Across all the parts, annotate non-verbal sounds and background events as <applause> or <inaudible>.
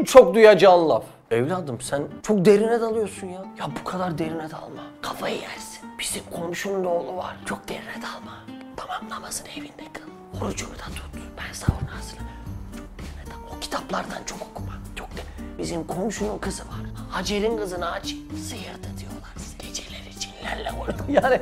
en çok duyacağın laf. Evladım sen çok derine dalıyorsun ya. Ya bu kadar derine dalma. Kafayı yersin. Bizim komşunun oğlu var. Çok derine dalma. Tamam namazını evinde kıl. Orucunu da tut. Ben sahurunu hazırla. Çok derine dalma. O kitaplardan çok okuma. Çok de. Bizim komşunun kızı var. Hacer'in kızını aç. Sıyırdı diyorlar. Geceleri cinlerle oynadı. <laughs> Yani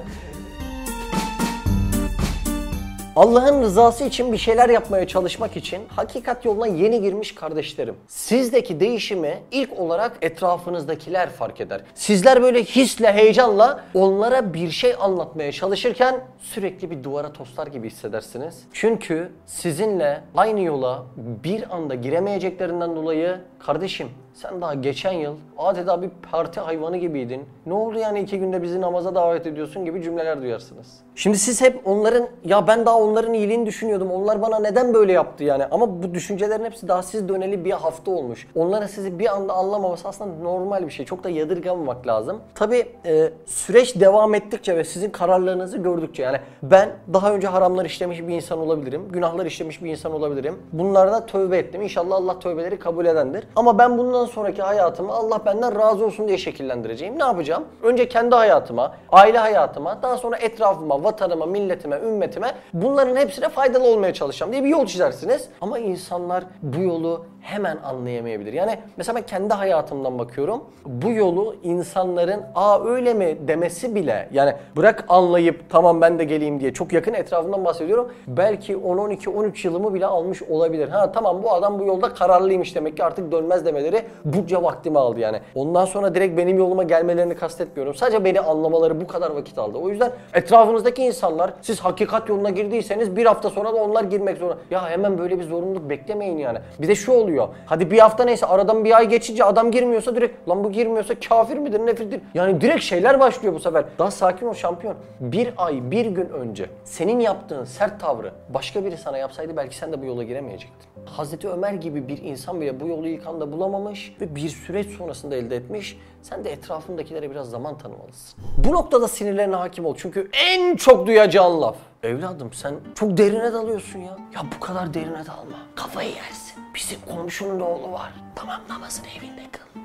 Allah'ın rızası için bir şeyler yapmaya çalışmak için hakikat yoluna yeni girmiş kardeşlerim. Sizdeki değişimi ilk olarak etrafınızdakiler fark eder. Sizler böyle hisle, heyecanla onlara bir şey anlatmaya çalışırken sürekli bir duvara toslar gibi hissedersiniz. Çünkü sizinle aynı yola bir anda giremeyeceklerinden dolayı kardeşim sen daha geçen yıl adeta bir parti hayvanı gibiydin. Ne oldu yani iki günde bizi namaza davet ediyorsun gibi cümleler duyarsınız. Şimdi siz hep onların ya ben daha onların iyiliğini düşünüyordum. Onlar bana neden böyle yaptı yani? Ama bu düşüncelerin hepsi daha siz döneli bir hafta olmuş. Onların sizi bir anda anlamaması aslında normal bir şey. Çok da yadırgamamak lazım. Tabii e, süreç devam ettikçe ve sizin kararlarınızı gördükçe yani ben daha önce haramlar işlemiş bir insan olabilirim. Günahlar işlemiş bir insan olabilirim. Bunlarda tövbe ettim. İnşallah Allah tövbeleri kabul edendir. Ama ben bundan sonraki hayatımı Allah benden razı olsun diye şekillendireceğim. Ne yapacağım? Önce kendi hayatıma, aile hayatıma, daha sonra etrafıma, vatanıma, milletime, ümmetime bunların hepsine faydalı olmaya çalışacağım diye bir yol çizersiniz. Ama insanlar bu yolu hemen anlayamayabilir. Yani mesela ben kendi hayatımdan bakıyorum. Bu yolu insanların aa öyle mi demesi bile yani bırak anlayıp tamam ben de geleyim diye çok yakın etrafından bahsediyorum. Belki 10 12 13 yılımı bile almış olabilir. Ha tamam bu adam bu yolda kararlıymış demek ki artık dönmez demeleri bunca vaktimi aldı yani. Ondan sonra direkt benim yoluma gelmelerini kastetmiyorum. Sadece beni anlamaları bu kadar vakit aldı. O yüzden etrafınızdaki insanlar siz hakikat yoluna girdiyseniz bir hafta sonra da onlar girmek zorunda. Ya hemen böyle bir zorunluluk beklemeyin yani. Bir de şu oluyor. Hadi bir hafta neyse aradan bir ay geçince adam girmiyorsa direkt lan bu girmiyorsa kafir midir nefirdir. Yani direkt şeyler başlıyor bu sefer. Daha sakin ol şampiyon. Bir ay bir gün önce senin yaptığın sert tavrı başka biri sana yapsaydı belki sen de bu yola giremeyecektin. Hazreti Ömer gibi bir insan bile bu yolu ilk anda bulamamış ve bir süreç sonrasında elde etmiş. Sen de etrafındakilere biraz zaman tanımalısın. Bu noktada sinirlerine hakim ol. Çünkü en çok duyacağın laf. Evladım sen çok derine dalıyorsun ya. Ya bu kadar derine dalma. Kafayı yersin. Bizim komşunun oğlu var. Tamam namazını evinde kıl.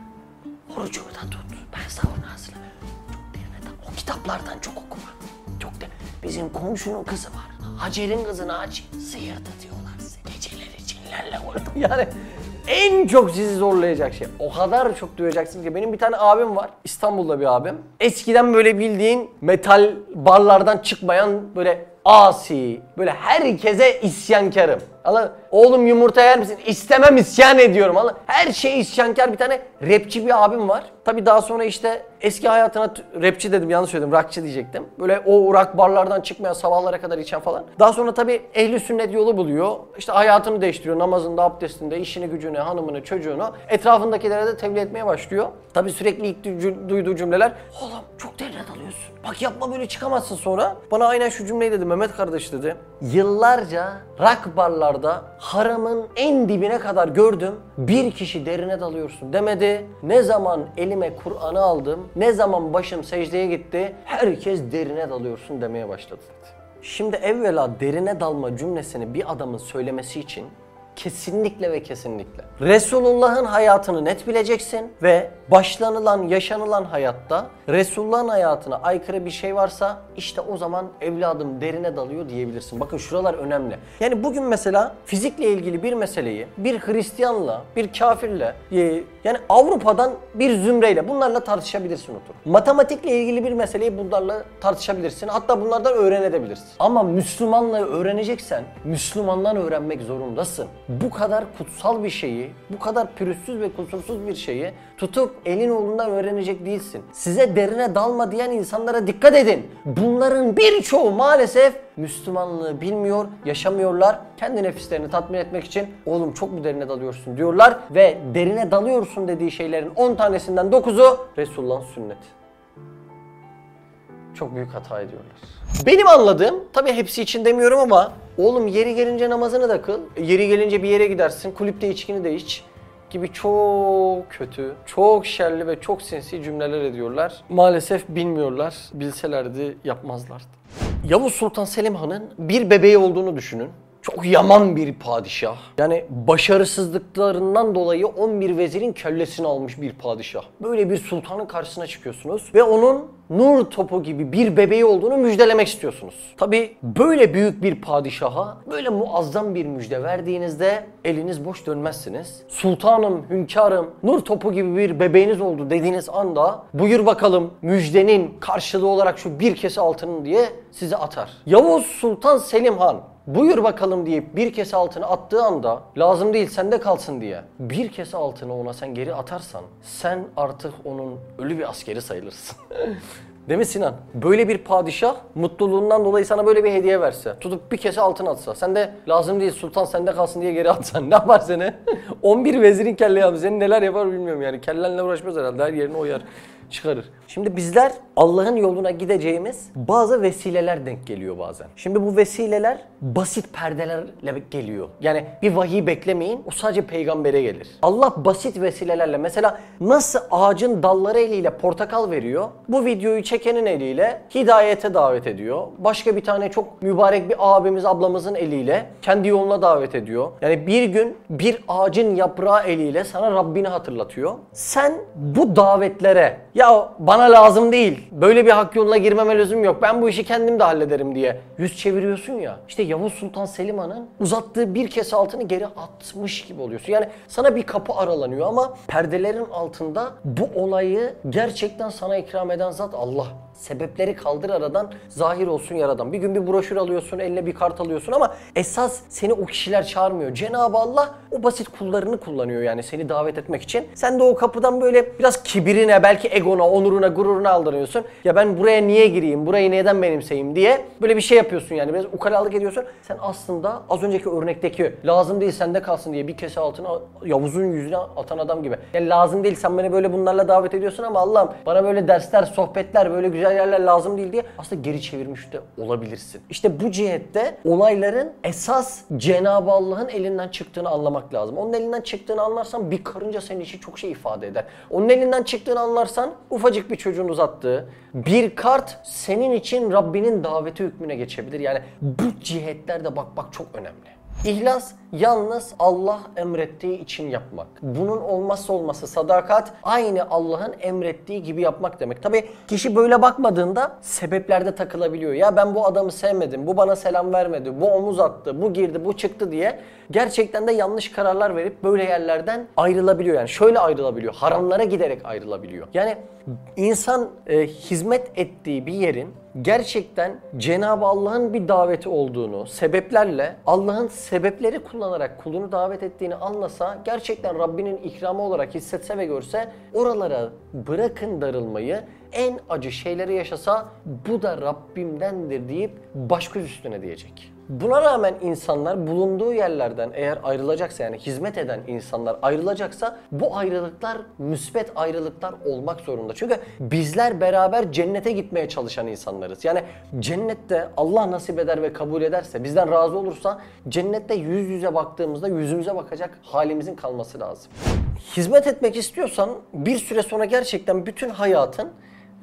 Orucunu da tut. Ben sahurunu hazırla. Çok derine dal. O kitaplardan çok okuma. Çok de. Bizim komşunun kızı var. Hacer'in kızını aç. Sıyırdı diyorlar. Geceleri cinlerle oynadı. <laughs> Yani en çok sizi zorlayacak şey. O kadar çok duyacaksınız ki. Benim bir tane abim var. İstanbul'da bir abim. Eskiden böyle bildiğin metal barlardan çıkmayan böyle asi, böyle herkese isyankarım. Allah oğlum yumurta yer misin? İstemem isyan ediyorum. Allah her şey isyankar bir tane rapçi bir abim var. Tabi daha sonra işte eski hayatına rapçi dedim yanlış söyledim rockçı diyecektim. Böyle o rock barlardan çıkmayan sabahlara kadar içen falan. Daha sonra tabi ehli sünnet yolu buluyor. İşte hayatını değiştiriyor. Namazında, abdestinde, işini, gücünü, hanımını, çocuğunu etrafındakilere de tebliğ etmeye başlıyor. Tabi sürekli ilk du- duyduğu cümleler oğlum çok derine dalıyorsun. Bak yapma böyle çıkamazsın sonra. Bana aynen şu cümleyi dedi Mehmet kardeş dedi. Yıllarca rock barlarda haramın en dibine kadar gördüm. Bir kişi derine dalıyorsun demedi. Ne zaman elime Kur'an'ı aldım, ne zaman başım secdeye gitti, herkes derine dalıyorsun demeye başladı dedi. Şimdi evvela derine dalma cümlesini bir adamın söylemesi için Kesinlikle ve kesinlikle. Resulullah'ın hayatını net bileceksin ve başlanılan, yaşanılan hayatta Resulullah'ın hayatına aykırı bir şey varsa işte o zaman evladım derine dalıyor diyebilirsin. Bakın şuralar önemli. Yani bugün mesela fizikle ilgili bir meseleyi bir Hristiyanla, bir kafirle, e, yani Avrupa'dan bir zümreyle bunlarla tartışabilirsin otur. Matematikle ilgili bir meseleyi bunlarla tartışabilirsin. Hatta bunlardan öğrenebilirsin. Ama Müslümanla öğreneceksen Müslümandan öğrenmek zorundasın bu kadar kutsal bir şeyi, bu kadar pürüzsüz ve kusursuz bir şeyi tutup elin oğlundan öğrenecek değilsin. Size derine dalma diyen insanlara dikkat edin. Bunların birçoğu maalesef Müslümanlığı bilmiyor, yaşamıyorlar. Kendi nefislerini tatmin etmek için oğlum çok mu derine dalıyorsun diyorlar ve derine dalıyorsun dediği şeylerin 10 tanesinden 9'u Resulullah'ın sünneti. Çok büyük hata ediyorlar. Benim anladığım, tabi hepsi için demiyorum ama oğlum yeri gelince namazını da kıl, yeri gelince bir yere gidersin, kulüpte içkini de iç gibi çok kötü, çok şerli ve çok sinsi cümleler ediyorlar. Maalesef bilmiyorlar, bilselerdi yapmazlardı. Yavuz Sultan Selim Han'ın bir bebeği olduğunu düşünün. Çok yaman bir padişah. Yani başarısızlıklarından dolayı 11 vezirin kellesini almış bir padişah. Böyle bir sultanın karşısına çıkıyorsunuz ve onun nur topu gibi bir bebeği olduğunu müjdelemek istiyorsunuz. Tabi böyle büyük bir padişaha böyle muazzam bir müjde verdiğinizde eliniz boş dönmezsiniz. Sultanım, hünkârım, nur topu gibi bir bebeğiniz oldu dediğiniz anda buyur bakalım müjdenin karşılığı olarak şu bir kese altının diye size atar. Yavuz Sultan Selim Han buyur bakalım deyip bir kese altını attığı anda lazım değil sende kalsın diye bir kese altını ona sen geri atarsan sen artık onun ölü bir askeri sayılırsın. <laughs> Değil mi Sinan? Böyle bir padişah mutluluğundan dolayı sana böyle bir hediye verse, tutup bir kese altın atsa, sen de lazım değil sultan sende kalsın diye geri atsan <laughs> ne yapar seni? <laughs> 11 vezirin kelle yapar. Seni neler yapar bilmiyorum yani. Kellenle uğraşmaz herhalde. Her yerini oyar çıkarır. Şimdi bizler Allah'ın yoluna gideceğimiz bazı vesileler denk geliyor bazen. Şimdi bu vesileler basit perdelerle geliyor. Yani bir vahiy beklemeyin. O sadece peygambere gelir. Allah basit vesilelerle mesela nasıl ağacın dalları eliyle portakal veriyor. Bu videoyu çekenin eliyle hidayete davet ediyor. Başka bir tane çok mübarek bir abimiz ablamızın eliyle kendi yoluna davet ediyor. Yani bir gün bir ağacın yaprağı eliyle sana Rabbini hatırlatıyor. Sen bu davetlere ya bana lazım değil. Böyle bir hak yoluna girmeme lüzum yok. Ben bu işi kendim de hallederim diye yüz çeviriyorsun ya. İşte Yavuz Sultan Selim Han'ın uzattığı bir kese altını geri atmış gibi oluyorsun. Yani sana bir kapı aralanıyor ama perdelerin altında bu olayı gerçekten sana ikram eden zat Allah. Sebepleri kaldır aradan, zahir olsun yaradan. Bir gün bir broşür alıyorsun, eline bir kart alıyorsun ama esas seni o kişiler çağırmıyor. Cenab-ı Allah o basit kullarını kullanıyor yani seni davet etmek için. Sen de o kapıdan böyle biraz kibirine, belki egona, onuruna, gururuna aldırıyorsun. Ya ben buraya niye gireyim, burayı neden benimseyeyim diye böyle bir şey yapıyorsun yani. Biraz ukalalık ediyorsun. Sen aslında az önceki örnekteki lazım değil sende kalsın diye bir kese altına Yavuz'un yüzüne atan adam gibi. Yani lazım değil sen beni böyle bunlarla davet ediyorsun ama Allah'ım bana böyle dersler, sohbetler, böyle güzel yerler lazım değil diye aslında geri çevirmiş de olabilirsin. İşte bu cihette olayların esas Cenab-ı Allah'ın elinden çıktığını anlamak lazım. Onun elinden çıktığını anlarsan bir karınca senin için çok şey ifade eder. Onun elinden çıktığını anlarsan ufacık bir çocuğun uzattığı bir kart senin için Rabbinin daveti hükmüne geçebilir. Yani bu cihetlerde bak bak çok önemli. İhlas yalnız Allah emrettiği için yapmak. Bunun olmazsa olması sadakat aynı Allah'ın emrettiği gibi yapmak demek. Tabi kişi böyle bakmadığında sebeplerde takılabiliyor. Ya ben bu adamı sevmedim, bu bana selam vermedi, bu omuz attı, bu girdi, bu çıktı diye gerçekten de yanlış kararlar verip böyle yerlerden ayrılabiliyor. Yani şöyle ayrılabiliyor, haramlara giderek ayrılabiliyor. Yani insan e, hizmet ettiği bir yerin gerçekten Cenab-ı Allah'ın bir daveti olduğunu, sebeplerle Allah'ın sebepleri kullanarak kulunu davet ettiğini anlasa, gerçekten Rabbinin ikramı olarak hissetse ve görse oralara bırakın darılmayı, en acı şeyleri yaşasa bu da Rabbimdendir deyip baş göz üstüne diyecek. Buna rağmen insanlar bulunduğu yerlerden eğer ayrılacaksa yani hizmet eden insanlar ayrılacaksa bu ayrılıklar müsbet ayrılıklar olmak zorunda. Çünkü bizler beraber cennete gitmeye çalışan insanlarız. Yani cennette Allah nasip eder ve kabul ederse bizden razı olursa cennette yüz yüze baktığımızda yüzümüze bakacak halimizin kalması lazım. Hizmet etmek istiyorsan bir süre sonra gerçekten bütün hayatın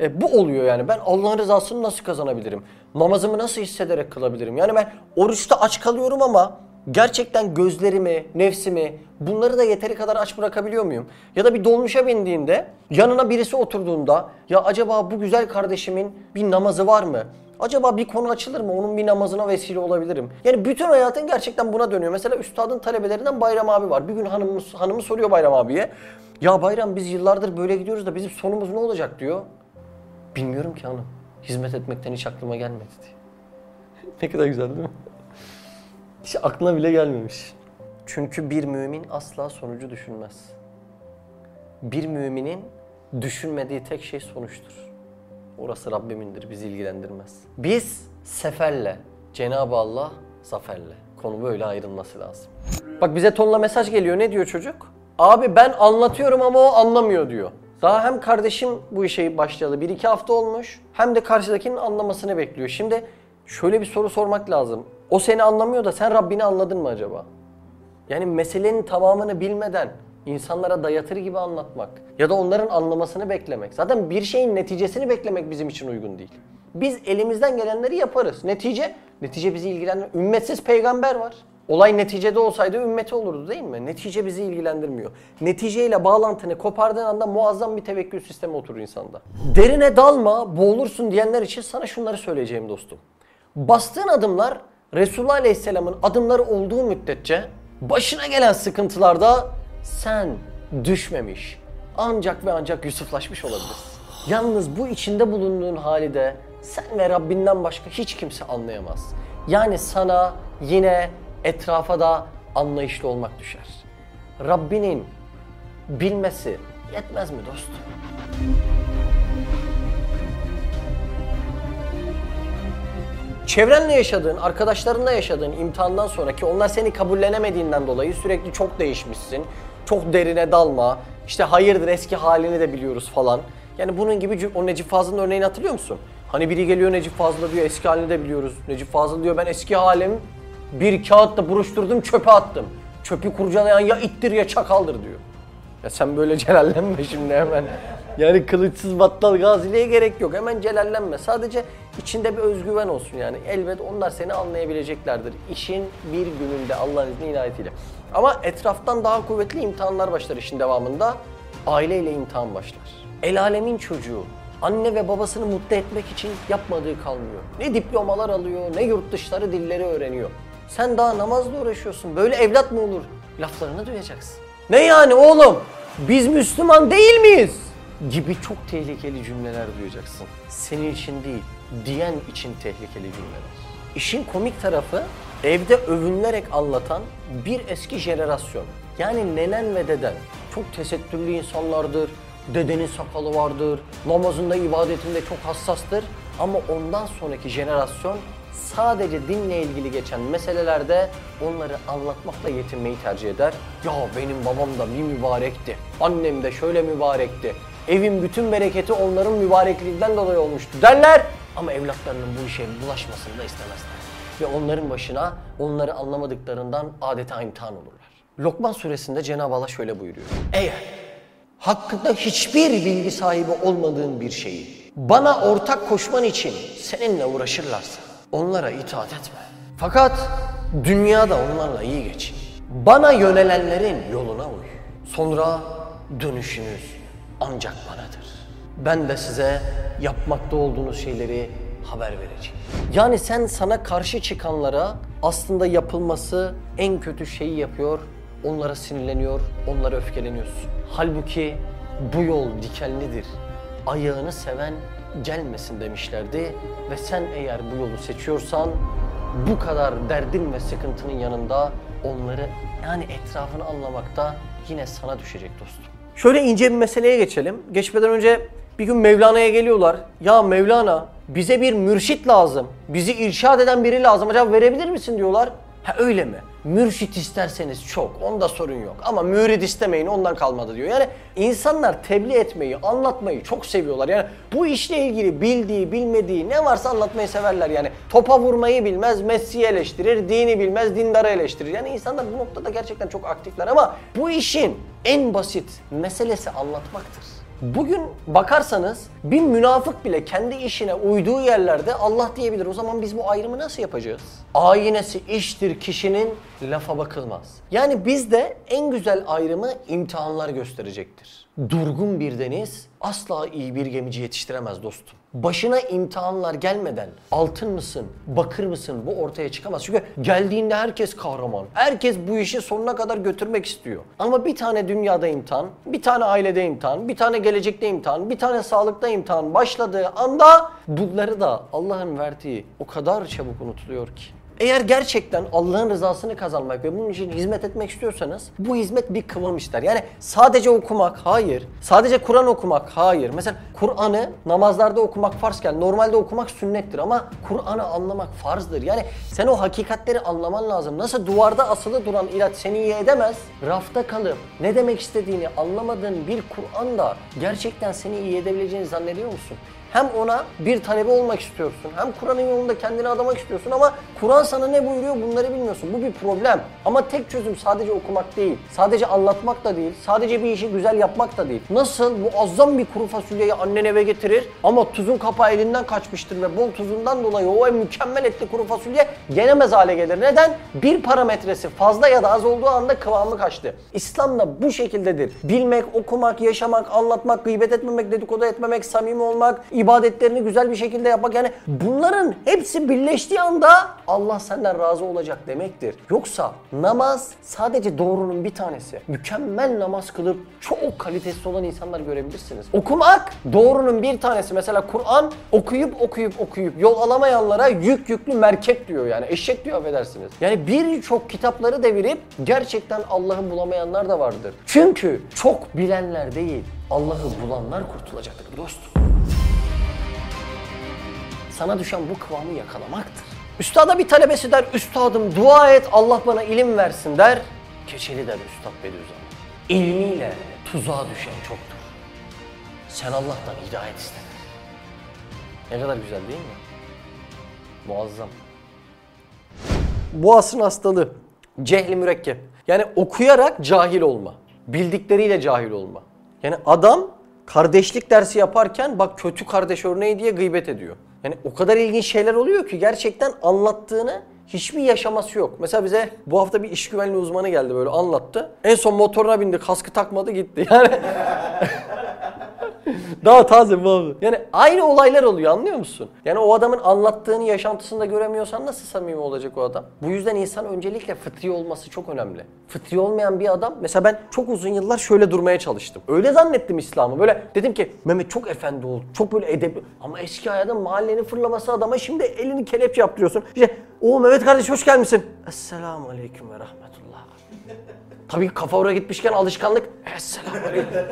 e, bu oluyor yani. Ben Allah'ın rızasını nasıl kazanabilirim? Namazımı nasıl hissederek kılabilirim? Yani ben oruçta aç kalıyorum ama gerçekten gözlerimi, nefsimi bunları da yeteri kadar aç bırakabiliyor muyum? Ya da bir dolmuşa bindiğinde yanına birisi oturduğunda ya acaba bu güzel kardeşimin bir namazı var mı? Acaba bir konu açılır mı? Onun bir namazına vesile olabilirim. Yani bütün hayatın gerçekten buna dönüyor. Mesela üstadın talebelerinden Bayram abi var. Bir gün hanımı, hanımı soruyor Bayram abiye. Ya Bayram biz yıllardır böyle gidiyoruz da bizim sonumuz ne olacak diyor. Bilmiyorum ki hanım. Hizmet etmekten hiç aklıma gelmedi diye. ne kadar güzel değil mi? Hiç aklına bile gelmemiş. Çünkü bir mümin asla sonucu düşünmez. Bir müminin düşünmediği tek şey sonuçtur. Orası Rabbimindir, bizi ilgilendirmez. Biz seferle, Cenab-ı Allah zaferle. Konu böyle ayrılması lazım. Bak bize tonla mesaj geliyor. Ne diyor çocuk? Abi ben anlatıyorum ama o anlamıyor diyor. Daha hem kardeşim bu işe başlayalı bir iki hafta olmuş hem de karşıdakinin anlamasını bekliyor. Şimdi şöyle bir soru sormak lazım. O seni anlamıyor da sen Rabbini anladın mı acaba? Yani meselenin tamamını bilmeden insanlara dayatır gibi anlatmak ya da onların anlamasını beklemek. Zaten bir şeyin neticesini beklemek bizim için uygun değil. Biz elimizden gelenleri yaparız. Netice, netice bizi ilgilendirmiyor. Ümmetsiz peygamber var. Olay neticede olsaydı ümmeti olurdu değil mi? Netice bizi ilgilendirmiyor. Neticeyle bağlantını kopardığın anda muazzam bir tevekkül sistemi oturur insanda. Derine dalma, boğulursun diyenler için sana şunları söyleyeceğim dostum. Bastığın adımlar Resulullah Aleyhisselam'ın adımları olduğu müddetçe başına gelen sıkıntılarda sen düşmemiş, ancak ve ancak Yusuflaşmış olabilirsin. Yalnız bu içinde bulunduğun halde sen ve Rabbinden başka hiç kimse anlayamaz. Yani sana yine etrafa da anlayışlı olmak düşer. Rabbinin bilmesi yetmez mi dostum? Çevrenle yaşadığın, arkadaşlarınla yaşadığın imtihandan sonraki onlar seni kabullenemediğinden dolayı sürekli çok değişmişsin. Çok derine dalma. İşte hayırdır eski halini de biliyoruz falan. Yani bunun gibi o Necip Fazıl'ın örneğini hatırlıyor musun? Hani biri geliyor Necip Fazıl'a diyor eski halini de biliyoruz. Necip Fazıl diyor ben eski halim bir kağıtla buruşturdum çöpe attım. Çöpü kurcalayan ya ittir ya çakaldır diyor. Ya sen böyle <laughs> celallenme şimdi hemen. Yani kılıçsız battal gaziliğe gerek yok. Hemen celallenme. Sadece içinde bir özgüven olsun yani. Elbet onlar seni anlayabileceklerdir. İşin bir gününde Allah'ın izni inayetiyle. Ama etraftan daha kuvvetli imtihanlar başlar işin devamında. Aileyle imtihan başlar. El alemin çocuğu anne ve babasını mutlu etmek için yapmadığı kalmıyor. Ne diplomalar alıyor, ne yurt dışları dilleri öğreniyor. Sen daha namazla uğraşıyorsun. Böyle evlat mı olur? Laflarını duyacaksın. Ne yani oğlum? Biz Müslüman değil miyiz? Gibi çok tehlikeli cümleler duyacaksın. Senin için değil, diyen için tehlikeli cümleler. İşin komik tarafı evde övünülerek anlatan bir eski jenerasyon. Yani nenen ve deden çok tesettürlü insanlardır. Dedenin sakalı vardır. Namazında, ibadetinde çok hassastır. Ama ondan sonraki jenerasyon sadece dinle ilgili geçen meselelerde onları anlatmakla yetinmeyi tercih eder. Ya benim babam da bir mübarekti. Annem de şöyle mübarekti. Evin bütün bereketi onların mübarekliğinden dolayı olmuştu derler. Ama evlatlarının bu işe bulaşmasını da istemezler. Ve onların başına onları anlamadıklarından adeta imtihan olurlar. Lokman suresinde Cenab-ı Allah şöyle buyuruyor. Eğer hakkında hiçbir bilgi sahibi olmadığın bir şeyi bana ortak koşman için seninle uğraşırlarsa onlara itaat etme. Fakat dünyada onlarla iyi geçin. Bana yönelenlerin yoluna uy. Sonra dönüşünüz ancak banadır. Ben de size yapmakta olduğunuz şeyleri haber vereceğim. Yani sen sana karşı çıkanlara aslında yapılması en kötü şeyi yapıyor, onlara sinirleniyor, onlara öfkeleniyorsun. Halbuki bu yol dikenlidir. Ayağını seven gelmesin demişlerdi ve sen eğer bu yolu seçiyorsan bu kadar derdin ve sıkıntının yanında onları yani etrafını anlamakta yine sana düşecek dostum. Şöyle ince bir meseleye geçelim. Geçmeden önce bir gün Mevlana'ya geliyorlar. Ya Mevlana bize bir mürşit lazım. Bizi irşad eden biri lazım. Acaba verebilir misin diyorlar. Ha öyle mi? Mürşit isterseniz çok, onda sorun yok. Ama mürid istemeyin, ondan kalmadı diyor. Yani insanlar tebliğ etmeyi, anlatmayı çok seviyorlar. Yani bu işle ilgili bildiği, bilmediği ne varsa anlatmayı severler. Yani topa vurmayı bilmez, Messi'yi eleştirir, dini bilmez, dindarı eleştirir. Yani insanlar bu noktada gerçekten çok aktifler ama bu işin en basit meselesi anlatmaktır. Bugün bakarsanız bir münafık bile kendi işine uyduğu yerlerde Allah diyebilir. O zaman biz bu ayrımı nasıl yapacağız? Ayinesi iştir kişinin lafa bakılmaz. Yani bizde en güzel ayrımı imtihanlar gösterecektir. Durgun bir deniz asla iyi bir gemici yetiştiremez dostum. Başına imtihanlar gelmeden altın mısın, bakır mısın bu ortaya çıkamaz. Çünkü geldiğinde herkes kahraman. Herkes bu işi sonuna kadar götürmek istiyor. Ama bir tane dünyada imtihan, bir tane ailede imtihan, bir tane gelecekte imtihan, bir tane sağlıkta imtihan başladığı anda bunları da Allah'ın verdiği o kadar çabuk unutuluyor ki. Eğer gerçekten Allah'ın rızasını kazanmak ve bunun için hizmet etmek istiyorsanız bu hizmet bir kıvam ister. Yani sadece okumak hayır. Sadece Kur'an okumak hayır. Mesela Kur'an'ı namazlarda okumak farzken normalde okumak sünnettir ama Kur'an'ı anlamak farzdır. Yani sen o hakikatleri anlaman lazım. Nasıl duvarda asılı duran ilaç seni iyi edemez. Rafta kalıp ne demek istediğini anlamadığın bir Kur'an da gerçekten seni iyi edebileceğini zannediyor musun? Hem ona bir talebe olmak istiyorsun. Hem Kur'an'ın yolunda kendini adamak istiyorsun ama Kur'an sana ne buyuruyor bunları bilmiyorsun. Bu bir problem. Ama tek çözüm sadece okumak değil. Sadece anlatmak da değil. Sadece bir işi güzel yapmak da değil. Nasıl muazzam bir kuru fasulyeyi annen eve getirir ama tuzun kapağı elinden kaçmıştır ve bol tuzundan dolayı o mükemmel etli kuru fasulye yenemez hale gelir. Neden? Bir parametresi fazla ya da az olduğu anda kıvamı kaçtı. İslam da bu şekildedir. Bilmek, okumak, yaşamak, anlatmak, gıybet etmemek, dedikodu etmemek, samimi olmak, ibadetlerini güzel bir şekilde yapmak. Yani bunların hepsi birleştiği anda Allah senden razı olacak demektir. Yoksa namaz sadece doğrunun bir tanesi. Mükemmel namaz kılıp çok kalitesiz olan insanlar görebilirsiniz. Okumak doğrunun bir tanesi. Mesela Kur'an okuyup okuyup okuyup yol alamayanlara yük yüklü merkep diyor yani. Eşek diyor affedersiniz. Yani birçok kitapları devirip gerçekten Allah'ı bulamayanlar da vardır. Çünkü çok bilenler değil, Allah'ı bulanlar kurtulacaktır dostum. Sana düşen bu kıvamı yakalamaktır. Üstada bir talebesi der, üstadım dua et Allah bana ilim versin der. Keçeli der üstad Bediüzzaman. İlmiyle tuzağa düşen çoktur. Sen Allah'tan hidayet iste. Ne kadar güzel değil mi? Muazzam. Bu asrın hastalığı. Cehli mürekkep. Yani okuyarak cahil olma. Bildikleriyle cahil olma. Yani adam kardeşlik dersi yaparken bak kötü kardeş örneği diye gıybet ediyor. Yani o kadar ilginç şeyler oluyor ki gerçekten anlattığını hiçbir yaşaması yok. Mesela bize bu hafta bir iş güvenliği uzmanı geldi böyle anlattı. En son motoruna bindi, kaskı takmadı gitti. <laughs> Yani daha taze bu abi. Yani aynı olaylar oluyor anlıyor musun? Yani o adamın anlattığını yaşantısında göremiyorsan nasıl samimi olacak o adam? Bu yüzden insan öncelikle fıtri olması çok önemli. Fıtri olmayan bir adam, mesela ben çok uzun yıllar şöyle durmaya çalıştım. Öyle zannettim İslam'ı. Böyle dedim ki Mehmet çok efendi ol, çok böyle edepli. Ama eski hayatın mahallenin fırlaması adama şimdi elini kelepçe yaptırıyorsun. İşte o Mehmet kardeş hoş gelmişsin. Esselamu aleyküm ve rahmetullah. Tabii kafa oraya gitmişken alışkanlık.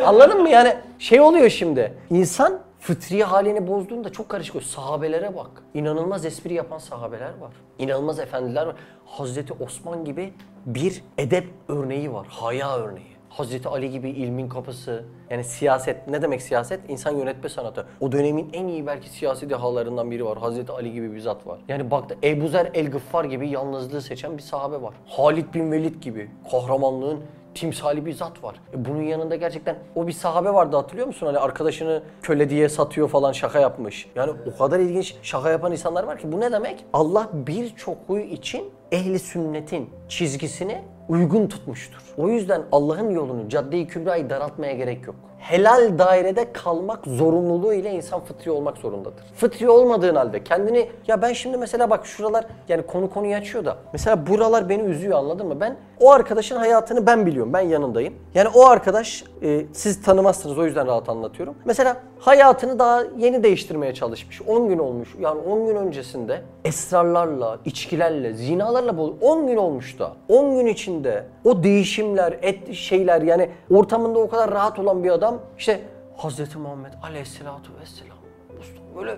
Anladın mı yani? Şey oluyor şimdi. İnsan fıtri halini bozduğunda çok karışık oluyor. Sahabelere bak. İnanılmaz espri yapan sahabeler var. İnanılmaz efendiler var. Hazreti Osman gibi bir edep örneği var. Haya örneği. Hazreti Ali gibi ilmin kapısı. Yani siyaset, ne demek siyaset? İnsan yönetme sanatı. O dönemin en iyi belki siyasi dehalarından biri var. Hazreti Ali gibi bir zat var. Yani baktı Ebu Zer el-Gıffar gibi yalnızlığı seçen bir sahabe var. Halid bin Velid gibi kahramanlığın timsali bir zat var. E bunun yanında gerçekten o bir sahabe vardı hatırlıyor musun? Hani arkadaşını köle diye satıyor falan şaka yapmış. Yani o kadar ilginç şaka yapan insanlar var ki bu ne demek? Allah birçok huy için ehli sünnetin çizgisini uygun tutmuştur. O yüzden Allah'ın yolunu, cadde-i kübrayı daraltmaya gerek yok. Helal dairede kalmak zorunluluğu ile insan fıtri olmak zorundadır. Fıtri olmadığın halde kendini ya ben şimdi mesela bak şuralar yani konu konuyu açıyor da mesela buralar beni üzüyor anladın mı? Ben o arkadaşın hayatını ben biliyorum. Ben yanındayım. Yani o arkadaş e, siz tanımazsınız o yüzden rahat anlatıyorum. Mesela hayatını daha yeni değiştirmeye çalışmış. 10 gün olmuş. Yani 10 gün öncesinde esrarlarla, içkilerle, zinalarla bol 10 gün olmuş da. 10 gün içinde o değişimler, et şeyler yani ortamında o kadar rahat olan bir adam işte Hz. Muhammed aleyhissalatu vesselam böyle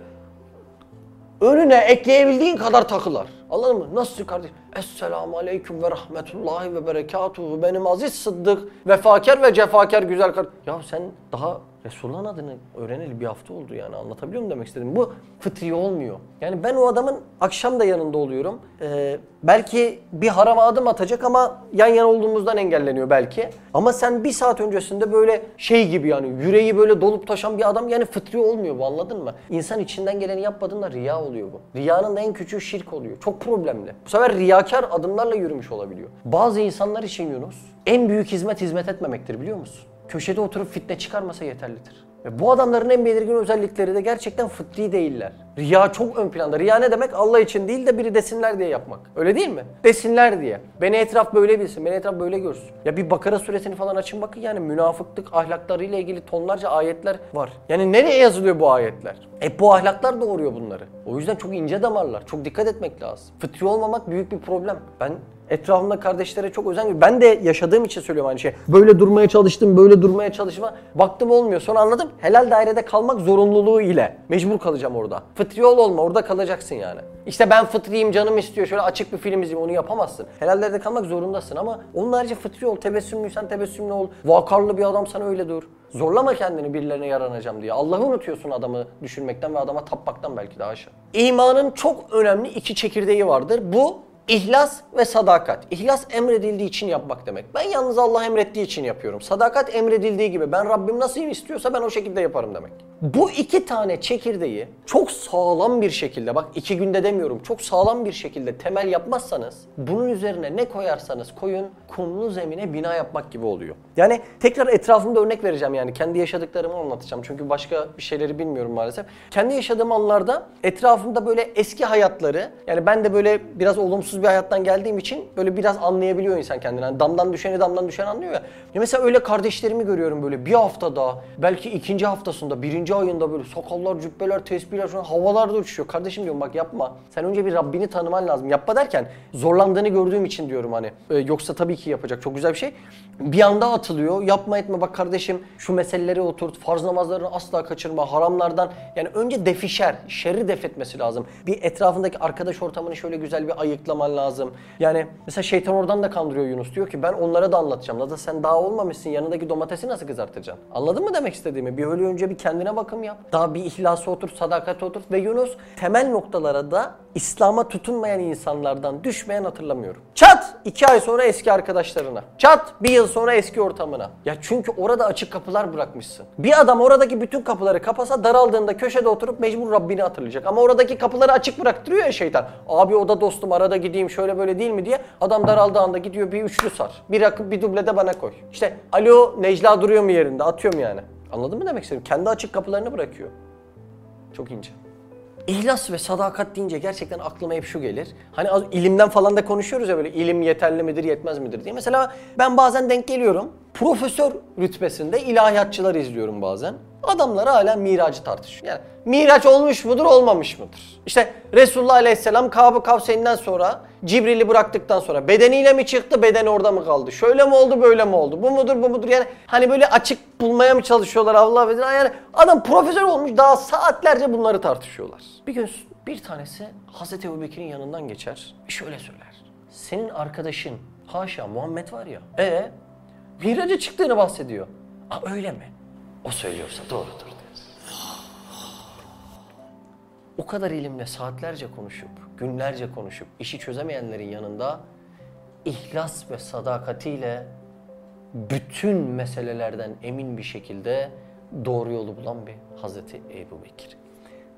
önüne ekleyebildiğin kadar takılar. Anladın mı? Nasıl kardeş? Esselamu aleyküm ve rahmetullahi ve berekatuhu. Benim aziz sıddık, vefakar ve cefakar güzel kardeş. Ya sen daha Resulullah'ın adını öğreneli bir hafta oldu yani anlatabiliyor muyum demek istedim. Bu fıtri olmuyor. Yani ben o adamın akşam da yanında oluyorum. Ee, belki bir harama adım atacak ama yan yana olduğumuzdan engelleniyor belki. Ama sen bir saat öncesinde böyle şey gibi yani yüreği böyle dolup taşan bir adam yani fıtri olmuyor bu anladın mı? İnsan içinden geleni yapmadığında riya oluyor bu. Riyanın en küçüğü şirk oluyor. Çok problemli. Bu sefer riyakar adımlarla yürümüş olabiliyor. Bazı insanlar için Yunus en büyük hizmet hizmet etmemektir biliyor musun? Köşede oturup fitne çıkarmasa yeterlidir. Ve bu adamların en belirgin özellikleri de gerçekten fıtri değiller. Riya çok ön planda. Riya ne demek? Allah için değil de biri desinler diye yapmak. Öyle değil mi? Desinler diye. Beni etraf böyle bilsin, beni etraf böyle görsün. Ya bir Bakara suresini falan açın bakın yani münafıklık ahlaklarıyla ilgili tonlarca ayetler var. Yani nereye yazılıyor bu ayetler? E bu ahlaklar doğuruyor bunları. O yüzden çok ince damarlar. Çok dikkat etmek lazım. Fıtri olmamak büyük bir problem. Ben etrafımda kardeşlere çok özen veriyorum. Ben de yaşadığım için söylüyorum aynı şey. Böyle durmaya çalıştım, böyle durmaya çalışma. Baktım olmuyor. Sonra anladım. Helal dairede kalmak zorunluluğu ile. Mecbur kalacağım orada. Fıtri ol olma. Orada kalacaksın yani. İşte ben fıtriyim canım istiyor. Şöyle açık bir film izleyeyim. Onu yapamazsın. Helal dairede kalmak zorundasın ama onun harici fıtri ol. Tebessümlüysen tebessümlü ol. Vakarlı bir adamsan öyle dur. Zorlama kendini birilerine yaranacağım diye. Allah'ı unutuyorsun adamı düşünmekten ve adama tapmaktan belki daha aşağı. İmanın çok önemli iki çekirdeği vardır. Bu İhlas ve sadakat. İhlas emredildiği için yapmak demek. Ben yalnız Allah emrettiği için yapıyorum. Sadakat emredildiği gibi ben Rabbim nasıl istiyorsa ben o şekilde yaparım demek. Bu iki tane çekirdeği çok sağlam bir şekilde bak iki günde demiyorum çok sağlam bir şekilde temel yapmazsanız bunun üzerine ne koyarsanız koyun kumlu zemine bina yapmak gibi oluyor. Yani tekrar etrafımda örnek vereceğim yani kendi yaşadıklarımı anlatacağım. Çünkü başka bir şeyleri bilmiyorum maalesef. Kendi yaşadığım anlarda etrafımda böyle eski hayatları yani ben de böyle biraz olumsuz bir hayattan geldiğim için böyle biraz anlayabiliyor insan kendini. Yani damdan düşeni damdan düşen anlıyor ya. Mesela öyle kardeşlerimi görüyorum böyle bir haftada belki ikinci haftasında birinci ayında böyle sakallar, cübbeler, tesbihler şu an havalarda uçuşuyor. Kardeşim diyorum bak yapma. Sen önce bir Rabbini tanıman lazım. Yapma derken zorlandığını gördüğüm için diyorum hani. Ee, yoksa tabii ki yapacak. Çok güzel bir şey. Bir anda atılıyor. Yapma etme bak kardeşim şu meseleleri oturt. Farz namazlarını asla kaçırma. Haramlardan yani önce defişer. Şerri defetmesi lazım. Bir etrafındaki arkadaş ortamını şöyle güzel bir ayıklaman lazım. Yani mesela şeytan oradan da kandırıyor Yunus. Diyor ki ben onlara da anlatacağım. Da sen daha olmamışsın. Yanındaki domatesi nasıl kızartacaksın? Anladın mı demek istediğimi? Bir öyle önce bir kendine bakım yap. Daha bir ihlası otur, sadakat otur. Ve Yunus temel noktalara da İslam'a tutunmayan insanlardan düşmeyen hatırlamıyorum. Çat! iki ay sonra eski arkadaşlarına. Çat! Bir yıl sonra eski ortamına. Ya çünkü orada açık kapılar bırakmışsın. Bir adam oradaki bütün kapıları kapasa daraldığında köşede oturup mecbur Rabbini hatırlayacak. Ama oradaki kapıları açık bıraktırıyor ya şeytan. Abi o da dostum arada gideyim şöyle böyle değil mi diye. Adam daraldığı anda gidiyor bir üçlü sar. Bir rakıp bir duble de bana koy. İşte alo Necla duruyor mu yerinde atıyorum yani. Anladın mı demek istedim? Kendi açık kapılarını bırakıyor. Çok ince. İhlas ve sadakat deyince gerçekten aklıma hep şu gelir. Hani az ilimden falan da konuşuyoruz ya böyle ilim yeterli midir yetmez midir diye. Mesela ben bazen denk geliyorum. Profesör rütbesinde ilahiyatçılar izliyorum bazen. Adamlar hala miracı tartışıyor. Yani miraç olmuş mudur olmamış mıdır? İşte Resulullah Aleyhisselam Kâb-ı Kavseyn'den sonra Cibril'i bıraktıktan sonra bedeniyle mi çıktı bedeni orada mı kaldı? Şöyle mi oldu böyle mi oldu? Bu mudur bu mudur? Yani hani böyle açık bulmaya mı çalışıyorlar Allah ve yani adam profesör olmuş daha saatlerce bunları tartışıyorlar. Bir gün bir tanesi Hazreti Ebubekir'in yanından geçer şöyle söyler. Senin arkadaşın haşa Muhammed var ya. E miraca çıktığını bahsediyor. Aa öyle mi? O söylüyorsa doğrudur diyoruz. O kadar ilimle saatlerce konuşup, günlerce konuşup işi çözemeyenlerin yanında ihlas ve sadakatiyle bütün meselelerden emin bir şekilde doğru yolu bulan bir Hazreti Ebu Bekir.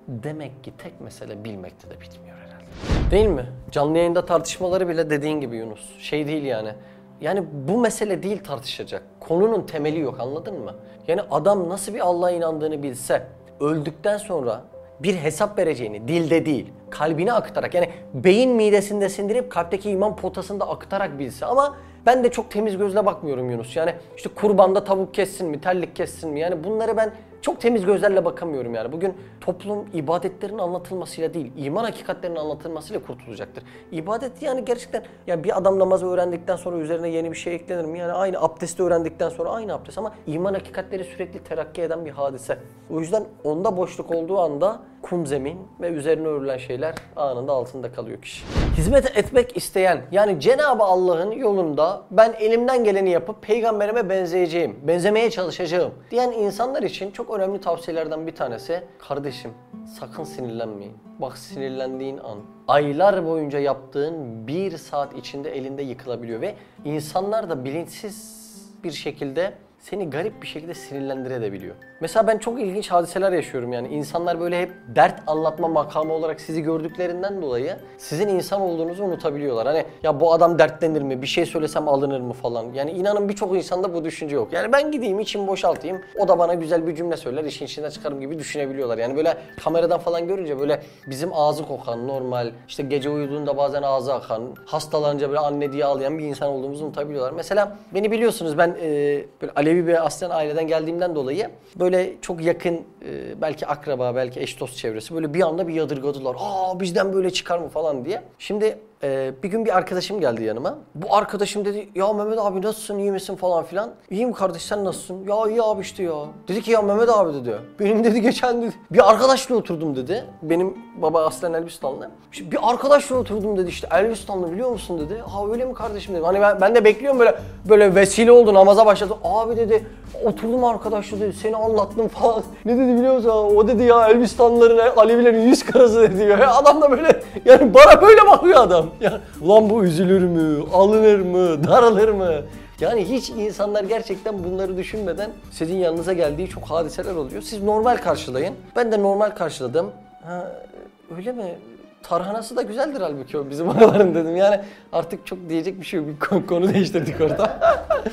Demek ki tek mesele bilmekte de bitmiyor herhalde. Değil mi? Canlı yayında tartışmaları bile dediğin gibi Yunus. Şey değil yani. Yani bu mesele değil tartışacak. Konunun temeli yok anladın mı? Yani adam nasıl bir Allah'a inandığını bilse, öldükten sonra bir hesap vereceğini dilde değil, kalbine aktarak yani beyin midesinde sindirip kalpteki iman potasında aktarak bilse ama ben de çok temiz gözle bakmıyorum Yunus. Yani işte kurbanda tavuk kessin mi, terlik kessin mi? Yani bunları ben çok temiz gözlerle bakamıyorum yani. Bugün toplum ibadetlerin anlatılmasıyla değil, iman hakikatlerinin anlatılmasıyla kurtulacaktır. İbadet yani gerçekten yani bir adam namazı öğrendikten sonra üzerine yeni bir şey eklenir mi? Yani aynı abdesti öğrendikten sonra aynı abdest ama iman hakikatleri sürekli terakki eden bir hadise. O yüzden onda boşluk olduğu anda kum zemin ve üzerine örülen şeyler anında altında kalıyor kişi. Hizmet etmek isteyen yani Cenab-ı Allah'ın yolunda ben elimden geleni yapıp peygamberime benzeyeceğim, benzemeye çalışacağım diyen insanlar için çok önemli tavsiyelerden bir tanesi kardeşim sakın sinirlenmeyin. Bak sinirlendiğin an aylar boyunca yaptığın bir saat içinde elinde yıkılabiliyor ve insanlar da bilinçsiz bir şekilde seni garip bir şekilde sinirlendirebiliyor. Mesela ben çok ilginç hadiseler yaşıyorum yani. insanlar böyle hep dert anlatma makamı olarak sizi gördüklerinden dolayı sizin insan olduğunuzu unutabiliyorlar. Hani ya bu adam dertlenir mi? Bir şey söylesem alınır mı falan. Yani inanın birçok insanda bu düşünce yok. Yani ben gideyim içimi boşaltayım. O da bana güzel bir cümle söyler. işin içinden çıkarım gibi düşünebiliyorlar. Yani böyle kameradan falan görünce böyle bizim ağzı kokan normal işte gece uyuduğunda bazen ağzı akan hastalanınca böyle anne diye ağlayan bir insan olduğumuzu unutabiliyorlar. Mesela beni biliyorsunuz ben e, böyle Alevi bir aslen aileden geldiğimden dolayı böyle çok yakın e, belki akraba belki eş dost çevresi böyle bir anda bir yadırgadılar. Aa bizden böyle çıkar mı falan diye. Şimdi Ee, bir gün bir arkadaşım geldi yanıma. Bu arkadaşım dedi ya Mehmet abi nasılsın iyi misin falan filan. İyiyim kardeş sen nasılsın? Ya iyi abi işte ya. Dedi ki ya Mehmet abi dedi. Benim dedi geçen dedi bir arkadaşla oturdum dedi. Benim baba aslen Elbistanlı. İşte bir arkadaşla oturdum dedi işte Elbistanlı biliyor musun dedi. Ha öyle mi kardeşim dedim. Hani ben, ben de bekliyorum böyle böyle vesile oldu namaza başladı. Abi dedi oturdum arkadaşla dedi seni anlattım falan. <laughs> Ne dedi biliyor musun? O dedi ya Elbistanlıların Alevilerin yüz karası dedi ya. Adam da böyle yani bana böyle bakıyor adam. Ya, ulan bu üzülür mü? Alınır mı? Daralır mı? Yani hiç insanlar gerçekten bunları düşünmeden sizin yanınıza geldiği çok hadiseler oluyor. Siz normal karşılayın. Ben de normal karşıladım. Ha, öyle mi? Tarhanası da güzeldir halbuki o bizim <laughs> oraların dedim. Yani artık çok diyecek bir şey yok. Bir konu değiştirdik orada.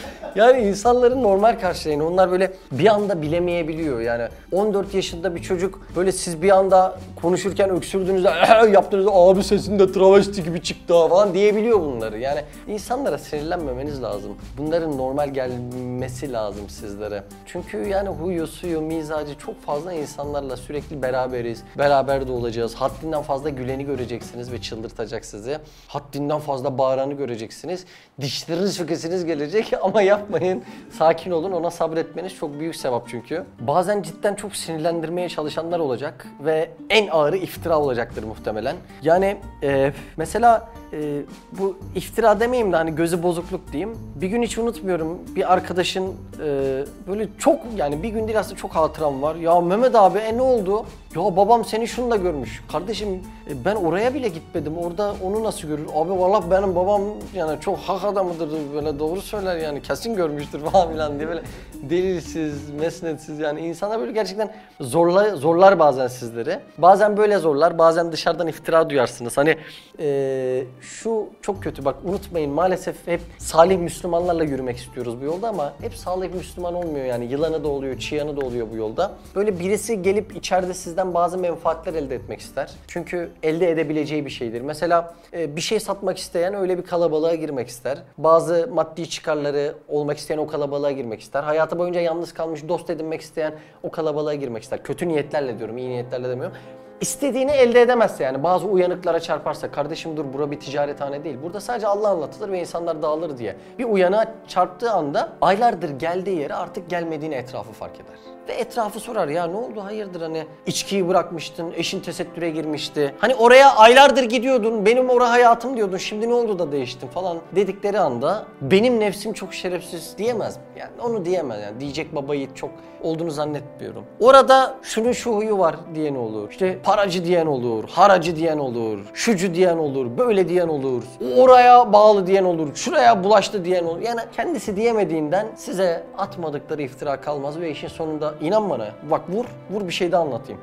<laughs> yani insanların normal karşılayın. Onlar böyle bir anda bilemeyebiliyor. Yani 14 yaşında bir çocuk böyle siz bir anda konuşurken öksürdüğünüzde yaptığınızda abi sesinde travesti gibi çıktı falan diyebiliyor bunları. Yani insanlara sinirlenmemeniz lazım. Bunların normal gelmesi lazım sizlere. Çünkü yani huyu, suyu, mizacı çok fazla insanlarla sürekli beraberiz. Beraber de olacağız. Haddinden fazla güleni göreceksiniz ve çıldırtacak sizi. Haddinden fazla bağıranı göreceksiniz. Dişleriniz sökesiniz gelecek <laughs> ama yapmayın. Sakin olun. Ona sabretmeniz çok büyük sevap çünkü. Bazen cidden çok sinirlendirmeye çalışanlar olacak ve en ağırı iftira olacaktır muhtemelen. Yani e, mesela e, bu iftira demeyeyim de hani gözü bozukluk diyeyim. Bir gün hiç unutmuyorum bir arkadaşın e, böyle çok yani bir gün değil aslında çok hatıram var. Ya Mehmet abi e ne oldu? Ya babam seni şunu da görmüş. Kardeşim e, ben oraya bile gitmedim. Orada onu nasıl görür? Abi vallahi benim babam yani çok hak adamıdır böyle doğru söyler yani kesin görmüştür <laughs> falan filan diye böyle delilsiz, mesnetsiz yani insana böyle gerçekten zorla, zorlar bazen sizleri. Bazen böyle zorlar, bazen dışarıdan iftira duyarsınız. Hani e, şu çok kötü bak unutmayın maalesef hep salih Müslümanlarla yürümek istiyoruz bu yolda ama hep salih Müslüman olmuyor yani yılanı da oluyor, çıyanı da oluyor bu yolda. Böyle birisi gelip içeride sizden bazı menfaatler elde etmek ister. Çünkü elde edebileceği bir şeydir. Mesela e, bir şey satmak isteyen öyle bir kalabalığa girmek ister. Bazı maddi çıkarları olmak isteyen o kalabalığa girmek ister. Hayatı boyunca yalnız kalmış dost edinmek isteyen o kalabalığa girmek ister. Kötü niyetlerle diyorum, iyi niyetlerle demiyorum istediğini elde edemezse yani bazı uyanıklara çarparsa kardeşim dur bura bir ticarethane değil. Burada sadece Allah anlatılır ve insanlar dağılır diye. Bir uyanığa çarptığı anda aylardır geldiği yere artık gelmediğini etrafı fark eder. Ve etrafı sorar ya ne oldu hayırdır hani içkiyi bırakmıştın, eşin tesettüre girmişti. Hani oraya aylardır gidiyordun, benim oraya hayatım diyordun, şimdi ne oldu da değiştin falan dedikleri anda benim nefsim çok şerefsiz diyemez? Yani onu diyemez yani diyecek baba yiğit çok olduğunu zannetmiyorum. Orada şunun şu huyu var diyen olur. İşte paracı diyen olur, haracı diyen olur, şucu diyen olur, böyle diyen olur. Oraya bağlı diyen olur, şuraya bulaştı diyen olur. Yani kendisi diyemediğinden size atmadıkları iftira kalmaz ve işin sonunda inan bana bak vur, vur bir şey de anlatayım.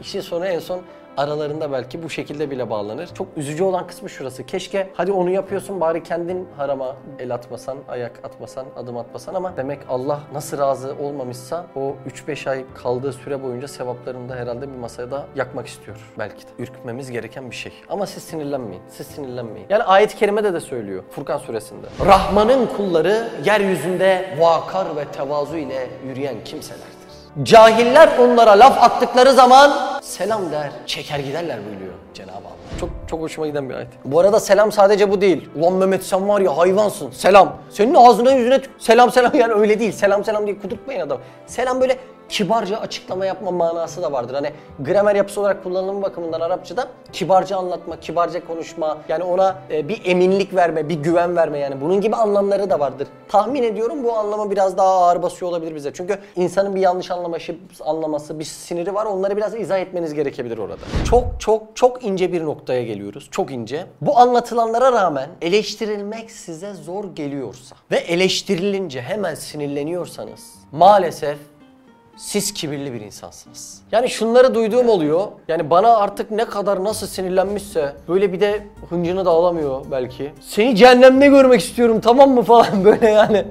İşin sonu en son aralarında belki bu şekilde bile bağlanır. Çok üzücü olan kısmı şurası. Keşke hadi onu yapıyorsun bari kendin harama el atmasan, ayak atmasan, adım atmasan ama demek Allah nasıl razı olmamışsa o 3-5 ay kaldığı süre boyunca sevaplarını da herhalde bir masaya da yakmak istiyor belki de. Ürkmemiz gereken bir şey. Ama siz sinirlenmeyin. Siz sinirlenmeyin. Yani ayet-i kerimede de söylüyor Furkan suresinde. Rahman'ın kulları yeryüzünde vakar ve tevazu ile yürüyen kimselerdir. Cahiller onlara laf attıkları zaman selam der, çeker giderler buyuruyor Cenab-ı Allah. Çok çok hoşuma giden bir ayet. Bu arada selam sadece bu değil. Ulan Mehmet sen var ya hayvansın. Selam. Senin ağzına yüzüne selam selam <laughs> yani öyle değil. Selam selam diye kudurtmayın adam. Selam böyle kibarca açıklama yapma manası da vardır. Hani gramer yapısı olarak kullanılma bakımından Arapçada kibarca anlatma, kibarca konuşma, yani ona e, bir eminlik verme, bir güven verme yani bunun gibi anlamları da vardır. Tahmin ediyorum bu anlama biraz daha ağır basıyor olabilir bize. Çünkü insanın bir yanlış anlaması, anlaması, bir siniri var. Onları biraz izah etmeniz gerekebilir orada. Çok çok çok ince bir noktaya geliyoruz. Çok ince. Bu anlatılanlara rağmen eleştirilmek size zor geliyorsa ve eleştirilince hemen sinirleniyorsanız maalesef siz kibirli bir insansınız. Yani şunları duyduğum oluyor. Yani bana artık ne kadar nasıl sinirlenmişse böyle bir de hıncını da alamıyor belki. Seni cehennemde görmek istiyorum tamam mı falan <laughs> böyle yani.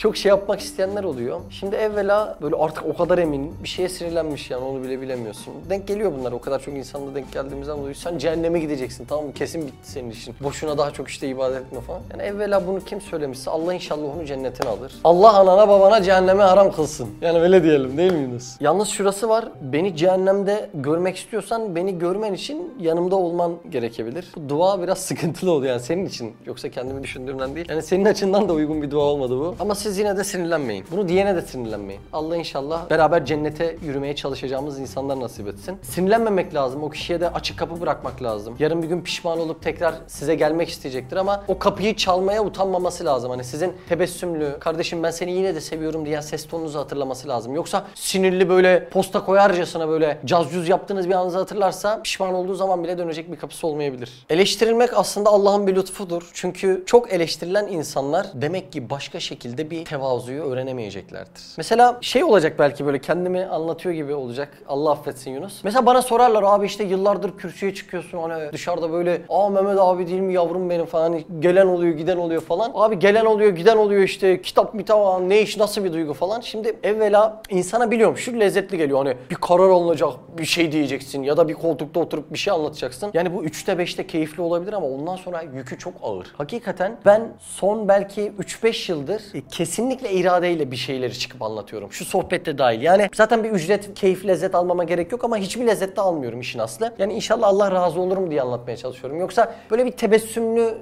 Çok şey yapmak isteyenler oluyor. Şimdi evvela böyle artık o kadar emin bir şeye sinirlenmiş yani onu bile bilemiyorsun. Denk geliyor bunlar o kadar çok insanla denk geldiğimizden dolayı. Sen cehenneme gideceksin tamam mı? Kesin bitti senin işin. Boşuna daha çok işte ibadet etme falan. Yani evvela bunu kim söylemişse Allah inşallah onu cennetine alır. Allah anana babana cehenneme haram kılsın. Yani öyle diyelim değil mi? Yalnız şurası var. Beni cehennemde görmek istiyorsan beni görmen için yanımda olman gerekebilir. Bu dua biraz <laughs> sıkıntılı oldu yani senin için. Yoksa kendimi düşündüğümden değil. Yani senin açından da uygun bir dua olmadı bu. Ama siz yine de sinirlenmeyin. Bunu diyene de sinirlenmeyin. Allah inşallah beraber cennete yürümeye çalışacağımız insanlar nasip etsin. Sinirlenmemek lazım. O kişiye de açık kapı bırakmak lazım. Yarın bir gün pişman olup tekrar size gelmek isteyecektir ama o kapıyı çalmaya utanmaması lazım. Hani sizin tebessümlü, kardeşim ben seni yine de seviyorum diyen ses tonunuzu hatırlaması lazım. Yoksa sinirli böyle posta koyarcasına böyle caz cüz yaptığınız bir anınızı hatırlarsa pişman olduğu zaman bile dönecek bir kapısı olmayabilir. Eleştirilmek aslında Allah'ın bir lütfudur. Çünkü çok eleştirilen insanlar demek ki başka şekilde bir tevazuyu öğrenemeyeceklerdir. Mesela şey olacak belki böyle kendimi anlatıyor gibi olacak. Allah affetsin Yunus. Mesela bana sorarlar abi işte yıllardır kürsüye çıkıyorsun hani dışarıda böyle aa Mehmet abi değil mi yavrum benim falan hani gelen oluyor giden oluyor falan. Abi gelen oluyor giden oluyor işte kitap mitap ne iş nasıl bir duygu falan. Şimdi evvela insana biliyorum şu lezzetli geliyor hani bir karar alınacak bir şey diyeceksin ya da bir koltukta oturup bir şey anlatacaksın. Yani bu 3'te 5'te keyifli olabilir ama ondan sonra yükü çok ağır. Hakikaten ben son belki 3-5 yıldır e, kesinlikle iradeyle bir şeyleri çıkıp anlatıyorum. Şu sohbette dahil. Yani zaten bir ücret, keyif, lezzet almama gerek yok ama hiçbir lezzet de almıyorum işin aslı. Yani inşallah Allah razı olurum diye anlatmaya çalışıyorum. Yoksa böyle bir tebessümlü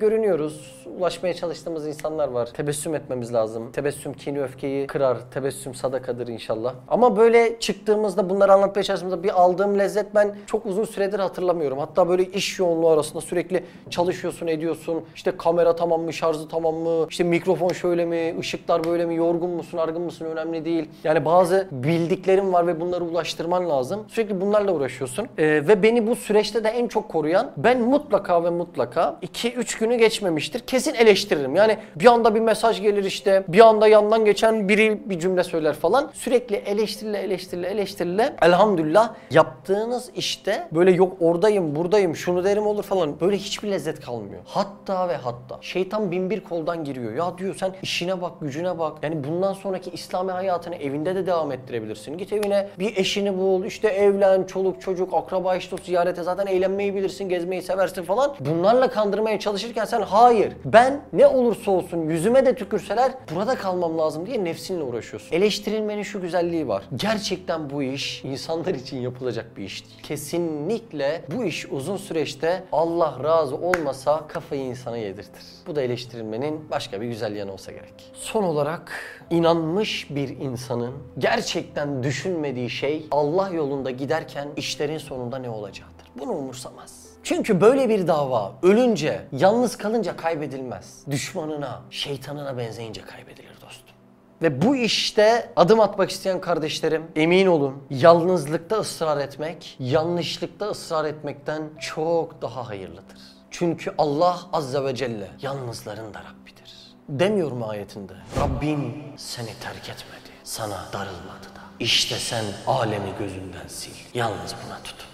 görünüyoruz. Ulaşmaya çalıştığımız insanlar var. Tebessüm etmemiz lazım. Tebessüm kini öfkeyi kırar. Tebessüm sadakadır inşallah. Ama böyle çıktığımızda bunları anlatmaya çalıştığımızda bir aldığım lezzet ben çok uzun süredir hatırlamıyorum. Hatta böyle iş yoğunluğu arasında sürekli çalışıyorsun, ediyorsun. İşte kamera tamam mı, şarjı tamam mı? İşte mikrofon şöyle mi, ışıklar böyle mi, yorgun musun, argın mısın önemli değil. Yani bazı bildiklerim var ve bunları ulaştırman lazım. Sürekli bunlarla uğraşıyorsun. Ee, ve beni bu süreçte de en çok koruyan ben mutlaka ve mutlaka 2-3 günü geçmemiştir. Kesin eleştiririm. Yani bir anda bir mesaj gelir işte. Bir anda yandan geçen biri bir cümle söyler falan. Sürekli eleştirile eleştirile eleştirile. Elhamdülillah yaptığınız işte böyle yok oradayım buradayım şunu derim olur falan. Böyle hiçbir lezzet kalmıyor. Hatta ve hatta şeytan bin bir koldan giriyor. Ya diyor sen işine bak gücüne bak. Yani bundan sonraki İslami hayatını evinde de devam ettirebilirsin. Git evine bir eşini bul işte evlen çoluk çocuk akraba dost ziyarete zaten eğlenmeyi bilirsin gezmeyi seversin falan. Bunlarla kandırmaya çalışırken sen hayır ben ne olursa olsun yüzüme de tükürseler burada kalmam lazım diye nefsinle uğraşıyorsun. Eleştirilmenin şu güzelliği var. Gerçekten bu iş insanlar için yapılacak bir iş değil. Kesinlikle bu iş uzun süreçte Allah razı olmasa kafayı insana yedirtir. Bu da eleştirilmenin başka bir güzel yanı olsa gerek. Son olarak inanmış bir insanın gerçekten düşünmediği şey Allah yolunda giderken işlerin sonunda ne olacaktır. Bunu umursamaz. Çünkü böyle bir dava ölünce, yalnız kalınca kaybedilmez. Düşmanına, şeytanına benzeyince kaybedilir dostum. Ve bu işte adım atmak isteyen kardeşlerim emin olun yalnızlıkta ısrar etmek, yanlışlıkta ısrar etmekten çok daha hayırlıdır. Çünkü Allah azze ve celle yalnızların da Rabbidir. Demiyor mu ayetinde? Rabbin seni terk etmedi, sana darılmadı da. İşte sen alemi gözünden sil, yalnız buna tutun.